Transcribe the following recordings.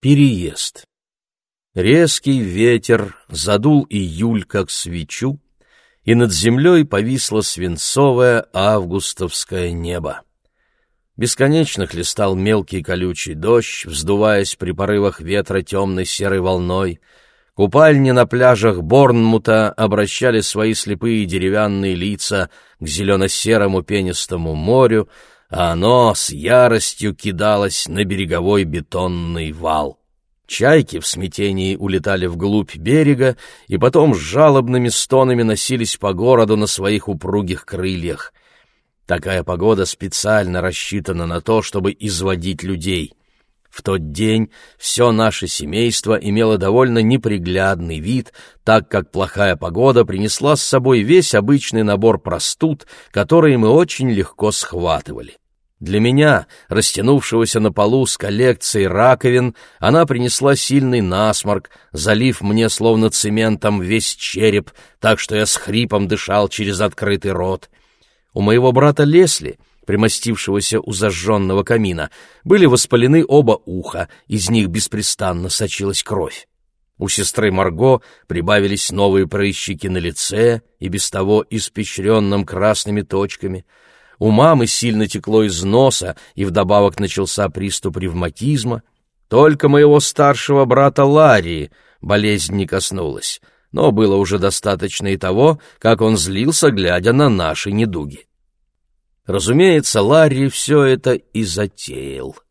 Переезд. Резкий ветер задул июль, как свечу, и над землей повисло свинцовое августовское небо. Бесконечно хлестал мелкий колючий дождь, вздуваясь при порывах ветра темной серой волной. Купальни на пляжах Борнмута обращали свои слепые деревянные лица к зелено-серому пенистому морю, а оно с яростью кидалось на береговой бетонный вал. Чайки в смятении улетали вглубь берега и потом с жалобными стонами носились по городу на своих упругих крыльях. Такая погода специально рассчитана на то, чтобы изводить людей. В тот день все наше семейство имело довольно неприглядный вид, так как плохая погода принесла с собой весь обычный набор простуд, которые мы очень легко схватывали. Для меня, растянувшегося на полу с коллекцией раковин, она принесла сильный насморк, залив мне словно цементом весь череп, так что я с хрипом дышал через открытый рот. У моего брата Лесли, примостившегося у зажженного камина, были воспалены оба уха, из них беспрестанно сочилась кровь. У сестры Марго прибавились новые прыщики на лице и без того испещренном красными точками — у мамы сильно текло из носа, и вдобавок начался приступ ревматизма. Только моего старшего брата Ларри болезнь не коснулась, но было уже достаточно и того, как он злился, глядя на наши недуги. Разумеется, Ларри все это и затеял —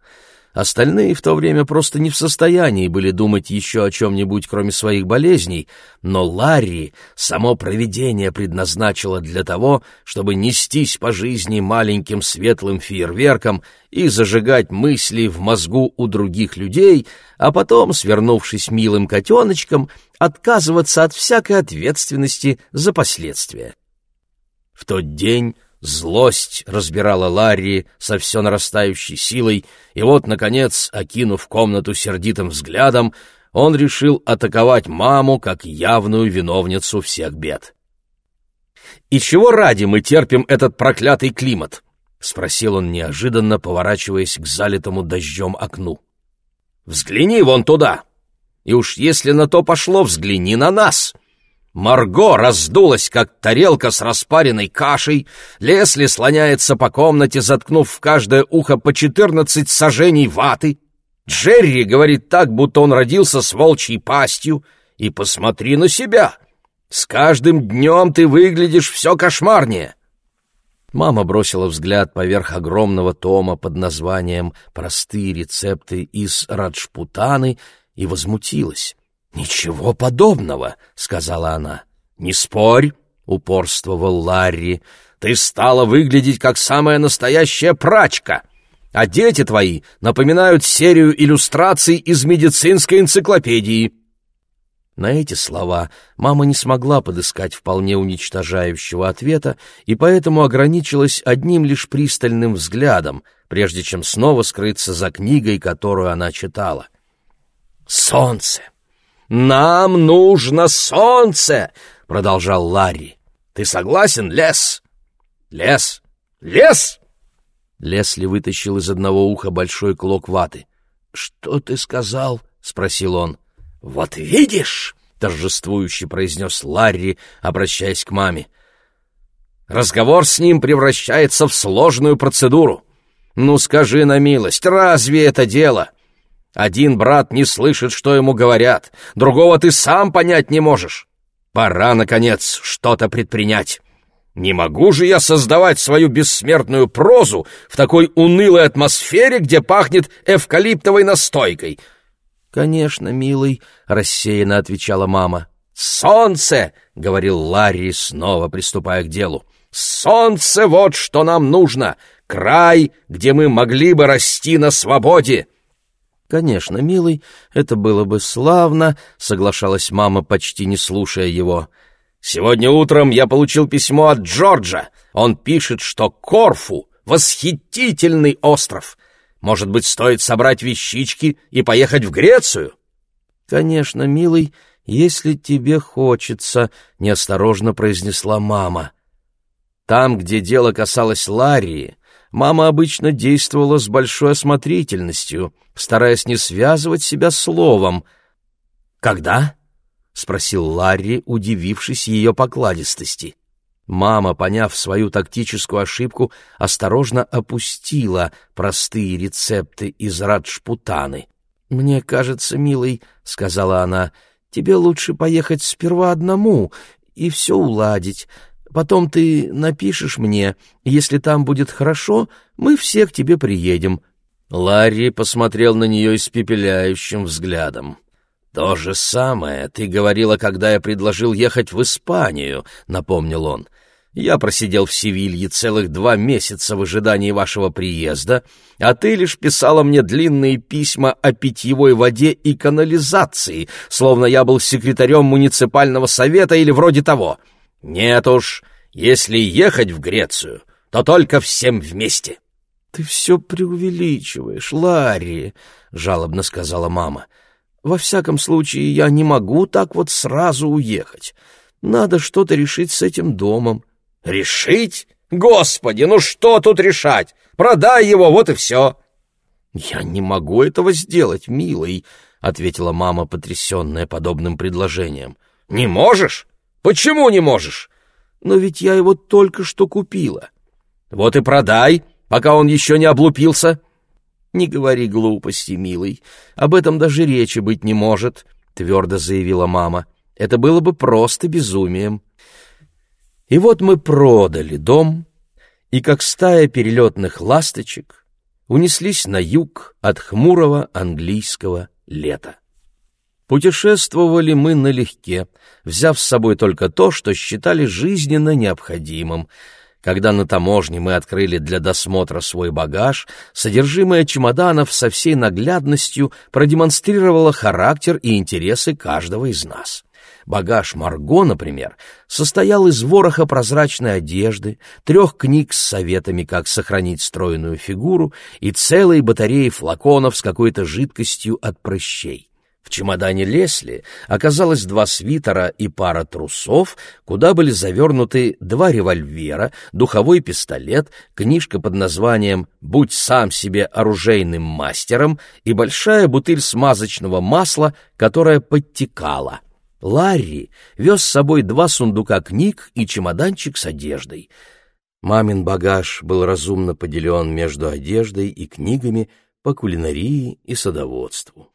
Остальные в то время просто не в состоянии были думать еще о чем-нибудь, кроме своих болезней, но Ларри само провидение предназначило для того, чтобы нестись по жизни маленьким светлым фейерверком и зажигать мысли в мозгу у других людей, а потом, свернувшись милым котеночком, отказываться от всякой ответственности за последствия. В тот день Злость разбирала Ларри со все нарастающей силой, и вот, наконец, окинув комнату сердитым взглядом, он решил атаковать маму как явную виновницу всех бед. «И чего ради мы терпим этот проклятый климат?» — спросил он неожиданно, поворачиваясь к залитому дождем окну. «Взгляни вон туда! И уж если на то пошло, взгляни на нас!» Марго раздулась, как тарелка с распаренной кашей, Лесли слоняется по комнате, заткнув в каждое ухо по четырнадцать сажений ваты. Джерри говорит так, будто он родился с волчьей пастью. И посмотри на себя. С каждым днем ты выглядишь все кошмарнее. Мама бросила взгляд поверх огромного тома под названием «Простые рецепты из Раджпутаны» и возмутилась. «Ничего подобного», — сказала она. «Не спорь», — упорствовал Ларри. «Ты стала выглядеть как самая настоящая прачка, а дети твои напоминают серию иллюстраций из медицинской энциклопедии». На эти слова мама не смогла подыскать вполне уничтожающего ответа и поэтому ограничилась одним лишь пристальным взглядом, прежде чем снова скрыться за книгой, которую она читала. «Солнце!» «Нам нужно солнце!» — продолжал Ларри. «Ты согласен, Лес?» «Лес! Лес!» Лесли вытащил из одного уха большой клок ваты. «Что ты сказал?» — спросил он. «Вот видишь!» — торжествующе произнес Ларри, обращаясь к маме. «Разговор с ним превращается в сложную процедуру. Ну, скажи на милость, разве это дело?» Один брат не слышит, что ему говорят, другого ты сам понять не можешь. Пора, наконец, что-то предпринять. Не могу же я создавать свою бессмертную прозу в такой унылой атмосфере, где пахнет эвкалиптовой настойкой. «Конечно, милый», — рассеянно отвечала мама. «Солнце!» — говорил Ларри, снова приступая к делу. «Солнце — вот что нам нужно! Край, где мы могли бы расти на свободе!» «Конечно, милый, это было бы славно», — соглашалась мама, почти не слушая его. «Сегодня утром я получил письмо от Джорджа. Он пишет, что Корфу — восхитительный остров. Может быть, стоит собрать вещички и поехать в Грецию?» «Конечно, милый, если тебе хочется», — неосторожно произнесла мама. Там, где дело касалось Ларии, Мама обычно действовала с большой осмотрительностью, стараясь не связывать себя словом. «Когда?» — спросил Ларри, удивившись ее покладистости. Мама, поняв свою тактическую ошибку, осторожно опустила простые рецепты из раджпутаны. «Мне кажется, милый», — сказала она, — «тебе лучше поехать сперва одному и все уладить. Потом ты напишешь мне, если там будет хорошо, мы все к тебе приедем». Ларри посмотрел на нее испепеляющим взглядом. «То же самое ты говорила, когда я предложил ехать в Испанию», — напомнил он. Я просидел в Севилье целых два месяца в ожидании вашего приезда, а ты лишь писала мне длинные письма о питьевой воде и канализации, словно я был секретарем муниципального совета или вроде того. Нет уж, если ехать в Грецию, то только всем вместе. — Ты все преувеличиваешь, Ларри, — жалобно сказала мама. — Во всяком случае, я не могу так вот сразу уехать. Надо что-то решить с этим домом. Решить? Господи, ну что тут решать? Продай его, вот и все. Я не могу этого сделать, милый, ответила мама, потрясенная подобным предложением. Не можешь? Почему не можешь? Но ведь я его только что купила. Вот и продай, пока он еще не облупился. Не говори глупости, милый. Об этом даже речи быть не может, твердо заявила мама. Это было бы просто безумием. И вот мы продали дом, и как стая перелетных ласточек унеслись на юг от хмурого английского лета. Путешествовали мы налегке, взяв с собой только то, что считали жизненно необходимым. Когда на таможне мы открыли для досмотра свой багаж, содержимое чемоданов со всей наглядностью продемонстрировало характер и интересы каждого из нас. Багаж Марго, например, состоял из вороха прозрачной одежды, трех книг с советами, как сохранить стройную фигуру, и целой батареи флаконов с какой-то жидкостью от прыщей. В чемодане Лесли оказалось два свитера и пара трусов, куда были завернуты два револьвера, духовой пистолет, книжка под названием «Будь сам себе оружейным мастером» и большая бутыль смазочного масла, которая подтекала. Ларри вез с собой два сундука книг и чемоданчик с одеждой. Мамин багаж был разумно поделен между одеждой и книгами по кулинарии и садоводству.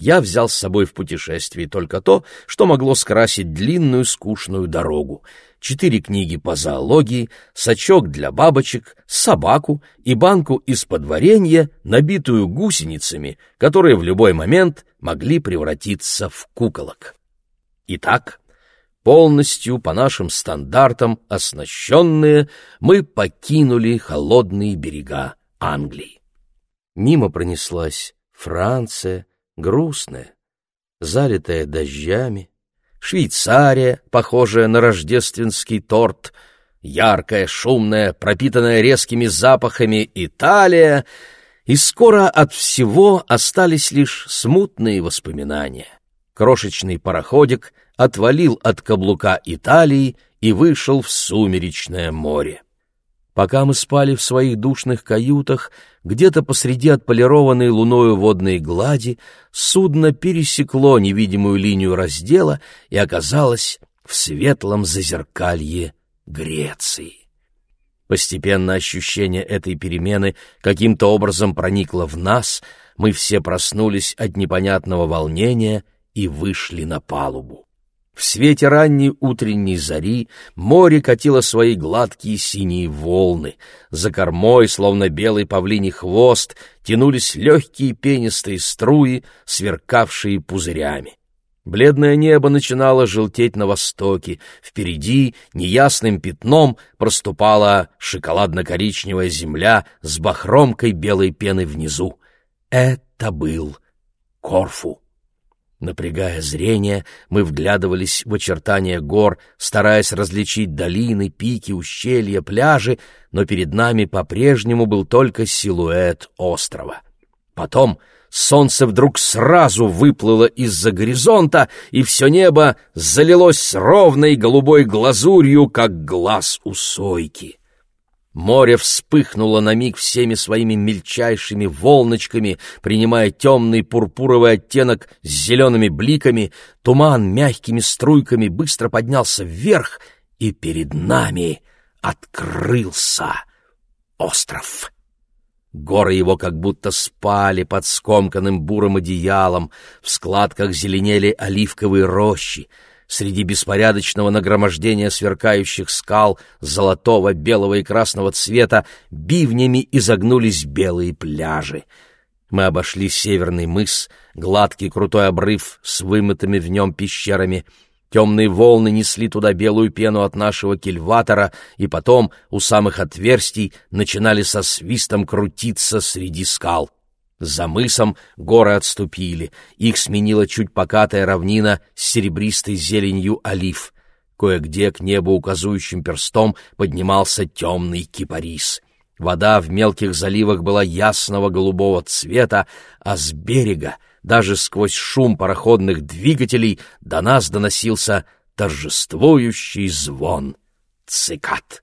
Я взял с собой в путешествии только то, что могло скрасить длинную скучную дорогу. Четыре книги по зоологии, сачок для бабочек, собаку и банку из-под варенья, набитую гусеницами, которые в любой момент могли превратиться в куколок. Итак, полностью по нашим стандартам оснащенные, мы покинули холодные берега Англии. Мимо пронеслась Франция, грустная, залитая дождями, Швейцария, похожая на рождественский торт, яркая, шумная, пропитанная резкими запахами Италия, и скоро от всего остались лишь смутные воспоминания. Крошечный пароходик отвалил от каблука Италии и вышел в сумеречное море. Пока мы спали в своих душных каютах, где-то посреди отполированной луною водной глади судно пересекло невидимую линию раздела и оказалось в светлом зазеркалье Греции. Постепенно ощущение этой перемены каким-то образом проникло в нас, мы все проснулись от непонятного волнения и вышли на палубу. В свете ранней утренней зари море катило свои гладкие синие волны. За кормой, словно белый павлиний хвост, тянулись легкие пенистые струи, сверкавшие пузырями. Бледное небо начинало желтеть на востоке, впереди неясным пятном проступала шоколадно-коричневая земля с бахромкой белой пены внизу. Это был Корфу. Напрягая зрение, мы вглядывались в очертания гор, стараясь различить долины, пики, ущелья, пляжи, но перед нами по-прежнему был только силуэт острова. Потом солнце вдруг сразу выплыло из-за горизонта, и все небо залилось ровной голубой глазурью, как глаз у сойки. Море вспыхнуло на миг всеми своими мельчайшими волночками, принимая темный пурпуровый оттенок с зелеными бликами. Туман мягкими струйками быстро поднялся вверх, и перед нами открылся остров. Горы его как будто спали под скомканным бурым одеялом, в складках зеленели оливковые рощи — Среди беспорядочного нагромождения сверкающих скал золотого, белого и красного цвета бивнями изогнулись белые пляжи. Мы обошли северный мыс, гладкий крутой обрыв с вымытыми в нем пещерами. Темные волны несли туда белую пену от нашего кильватора, и потом у самых отверстий начинали со свистом крутиться среди скал. За мысом горы отступили, их сменила чуть покатая равнина с серебристой зеленью олив. Кое-где к небу указующим перстом поднимался темный кипарис. Вода в мелких заливах была ясного голубого цвета, а с берега, даже сквозь шум пароходных двигателей, до нас доносился торжествующий звон цикад.